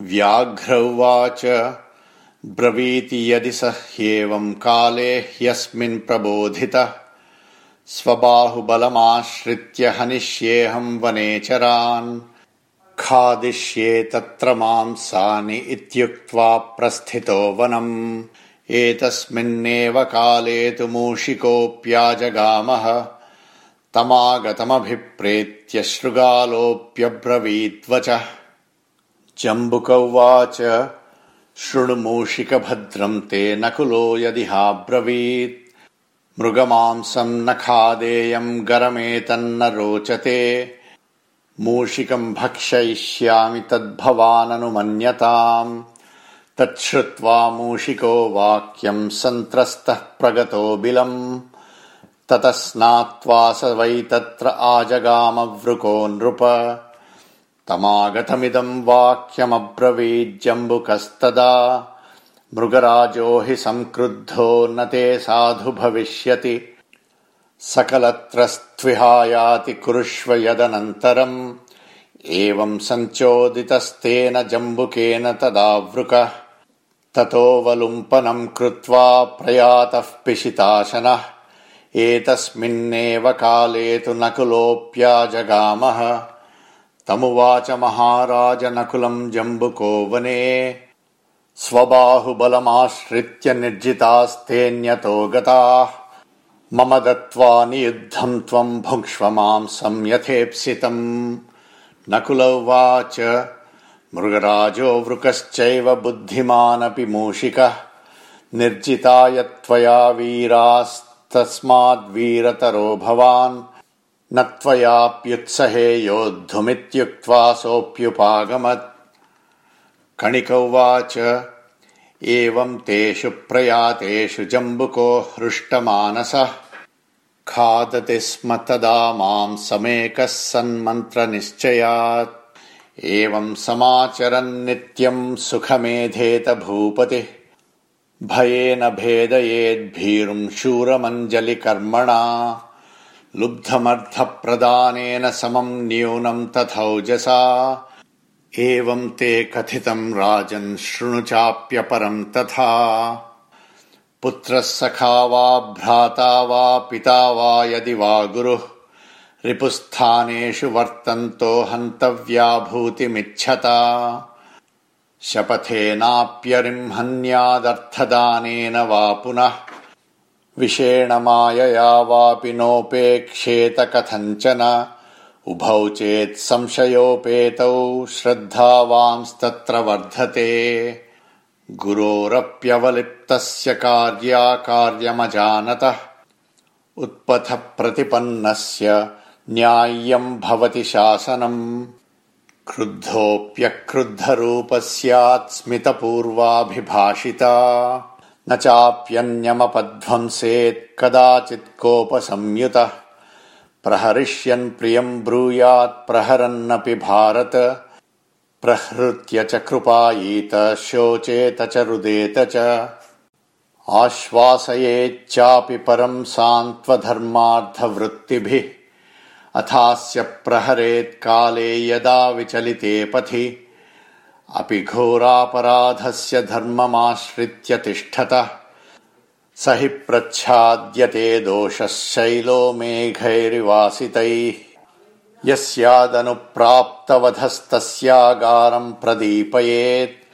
व्याघ्र उवाच ब्रवीति यदि स ह्येवम् काले ह्यस्मिन् प्रबोधित। स्वबाहुबलमाश्रित्य हनिष्येऽहम् वनेचरान् खादिष्ये तत्र मांसानि इत्युक्त्वा प्रस्थितो वनम्। एतस्मिन्नेव काले तु मूषिकोऽप्याजगामः। तमागतमभिप्रेत्य शृगालोऽप्यब्रवीद्वचः जम्बुक उवाच शृणुमूषिकभद्रम् ते नकुलो यदिहाब्रवीत् मृगमांसम् न खादेयम् गरमेतन्न रोचते। मूषिकम् भक्षयिष्यामि तद्भवाननुमन्यताम्। तच्छ्रुत्वा मूषिको वाक्यम् सन्त्रस्तः प्रगतो बिलम्। ततः स्नात्वा स वै तत्र आजगामवृको नृप तमागतमिदम् वाक्यमब्रवीज्जम्बुकस्तदा मृगराजो हि सङ्क्रुद्धो न ते साधु भविष्यति। सकलत्रस्त्विहायाति कुरुष्व यदनन्तरम्। एवम् सञ्चोदितस्तेन जम्बुकेन तदावृक। ततोऽवलुम्पनम् कृत्वा प्रयातः पिशिताशनः। एतस्मिन्नेव काले तु नकुलोऽप्याजगामः तमुवाच महाराज नकुलम् जम्बुको वने स्वबाहुबलमाश्रित्य निर्जितास्तेऽन्यतो गताः। मम दत्त्वा नियुद्धम् त्वम् भुङ्क्ष्व मांसम् यथेप्सितम् नकुल उवाच मृगराजो वृकश्चैव बुद्धिमानपि मूषिकः निर्जिता यत्त्वया वीरास्तस्माद्वीरतरो भवान् न त्वयाप्युत्सहे योद्धुमित्युक्त्वा सोऽप्युपागमत्। कणिक उवाच एवम् तेषु प्रयातेषु जम्बुको हृष्टमानसः। खादति स्म तदा माम् समेकः सन्मन्त्रनिश्चयात्। एवम् समाचरन्नित्यम् सुखमेधेत भूपतिः। भयेन भेदयेद्भीरुम् शूरमञ्जलिकर्मणा लुब्धमर्थप्रदानेन समम् न्यूनम् तथौजसा। एवम् ते कथितम् राजन् शृणु चाप्यपरम् तथा। पुत्रः सखा वा भ्राता वा पिता वा यदि वा गुरुः रिपुस्थानेषु वर्तन्तो हन्तव्या भूतिमिच्छता। शपथेनाप्यरिंहन्यादर्थदानेन वा पुनः विषेण मायया वापि नोपेक्षेत कथञ्चन। उभौ चेत् संशयोपेतौ श्रद्धावांस्तत्र वर्धते। गुरोरप्यवलिप्तस्य कार्याकार्यमजानतः। उत्पथप्रतिपन्नस्य न्याय्यम् भवति शासनम्। क्रुद्धोऽप्यक्रुद्धरूपः स्यात् स्मितपूर्वाभिभाषिता न चाप्यन्यमपध्वंसेत् कदाचित् कोपसंयुतः। प्रहरिष्यन् प्रियम् ब्रूयात् प्रहरन्नपि भारत। प्रहृत्य च कृपायीत शोचेत च रुदेत च। आश्वासयेच्चापि परम् सान्त्वधर्मार्थवृत्तिभिः। अथास्य प्रहरेत्काले यदा विचलिते पथि अपि घोरापराधस्य धर्ममाश्रित्य तिष्ठतः। स हि प्रच्छाद्यते दोषः शैलो मेघैरिवासितैः। यस्यादनुप्राप्तवधस्तस्यागारम् प्रदीपयेत्।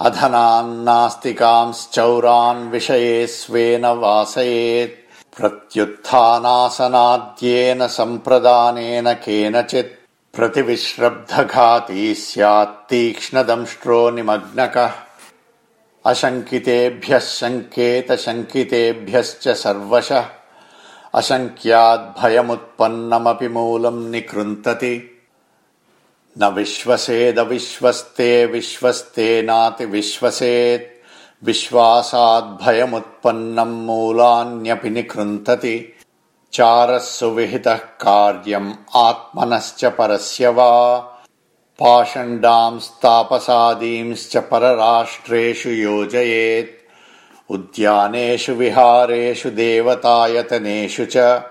अधनान्नास्तिकांश्चौरान् विषये स्वेन वासयेत्। प्रत्युत्थानासनाद्येन सम्प्रदानेन केनचित् प्रतिविश्रब्धघाती स्यात् तीक्ष्णदंष्ट्रो निमग्नकः। अशङ्कितेभ्यः शङ्केत शङ्कितेभ्यश्च सर्वशः। अशङ्क्याद्भयमुत्पन्नमपि मूलम् निकृन्तति। न विश्वसेदविश्वस्ते विश्वस्तेनातिविश्वसेत् विश्वासाद्भयमुत्पन्नम् मूलान्यपि निकृन्तति चारः सुविहितः कार्यम् आत्मनश्च परस्य वा। पाषण्डांस्तापसादींश्च परराष्ट्रेषु योजयेत्। उद्यानेषु विहारेषु देवतायतनेषु च।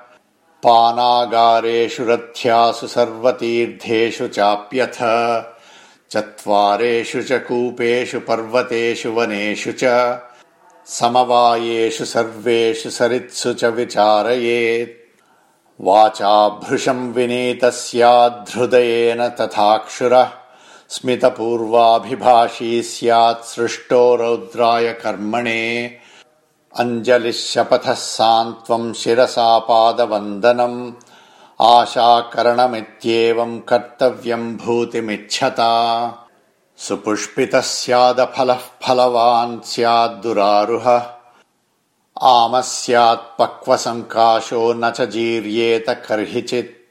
पानागारेषु रथ्यासु सर्वतीर्थेषु चाप्यथ। चत्वारेषु च कूपेषु पर्वतेषु वनेषु च समवायेषु सर्वेषु सरित्सु च विचारयेत्। वाचा भृशम् विनीतः स्याद्धृदयेन तथाक्षुरः। स्मितपूर्वाभिभाषी स्यात् सृष्टो रौद्राय कर्मणे। अञ्जलिः शपथः सान्त्वम् शिरसा पादवन्दनम् आशाकरणमित्येवम् कर्तव्यम् भूतिमिच्छता सुपुष्पितः स्यादफलः फलवान् स्याद्दुरारुहः। आमः स्यात्पक्वसङ्काशो न च जीर्येत कर्हिचित्